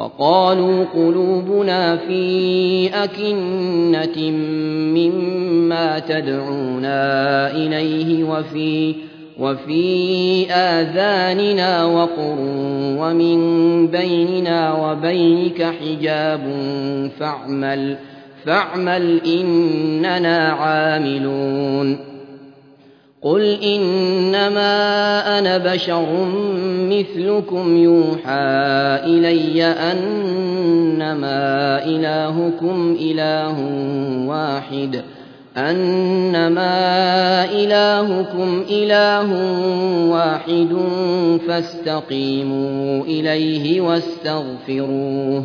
وقالوا قلوبنا في أكنة مما تدعونا إليه وفي وفي آذاننا وقر ومن بيننا وبينك حجاب فاعمل فاعمل إننا عاملون. قل إنما أنا بشر مثلكم يوحى إلي أنما إلهكم إله واحد أنما إلهكم إله واحد فاستقيموا إليه واستغفروه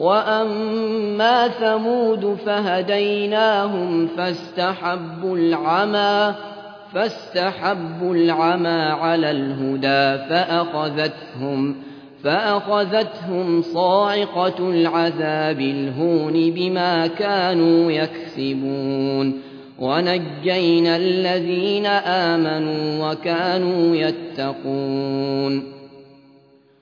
وأما ثمود فهديناهم فاستحبوا العمى فاستحبوا العمى على الهدى فأخذتهم فأخذتهم صاعقة العذاب الهون بما كانوا يكسبون. ونجينا الذين آمنوا وكانوا يتقون.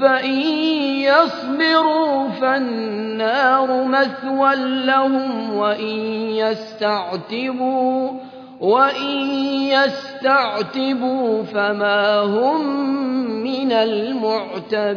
فإن يصبروا فالنار مثوى لهم وإن يستعتبوا وإن يستعتبوا فما هم من المعتبين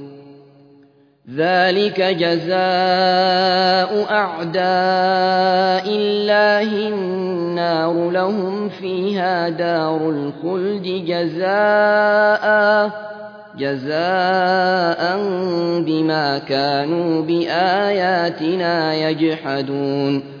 ذلك جزاء أعداء الله النار لهم فيها دار الخلد جزاء جزاء بما كانوا بآياتنا يجحدون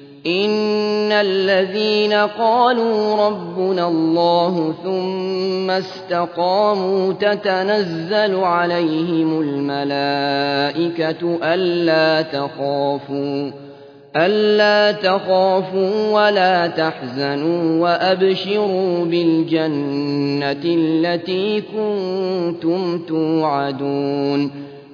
إن الذين قالوا ربنا الله ثم استقاموا تتنزل عليهم الملائكة ألا تخافوا ألا تخافوا ولا تحزنوا وأبشروا بالجنة التي كنتم توعدون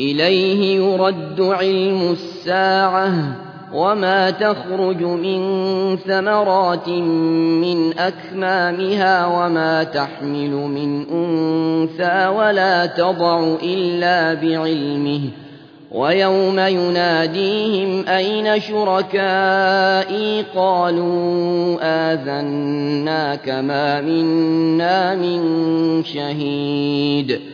إليه يرد علم الساعة وما تخرج من ثمرات من أكمامها وما تحمل من أنثى ولا تضع إلا بعلمه ويوم يناديهم أين شركائي قالوا آذناك ما منا من شهيد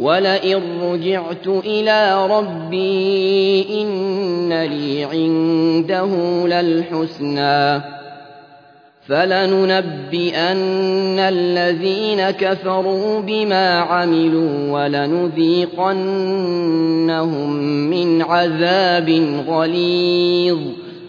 ولئن رجعت إلى ربي إن لي عنده للحسنى فلننبئن الذين كفروا بما عملوا ولنذيقنهم من عذاب غليظ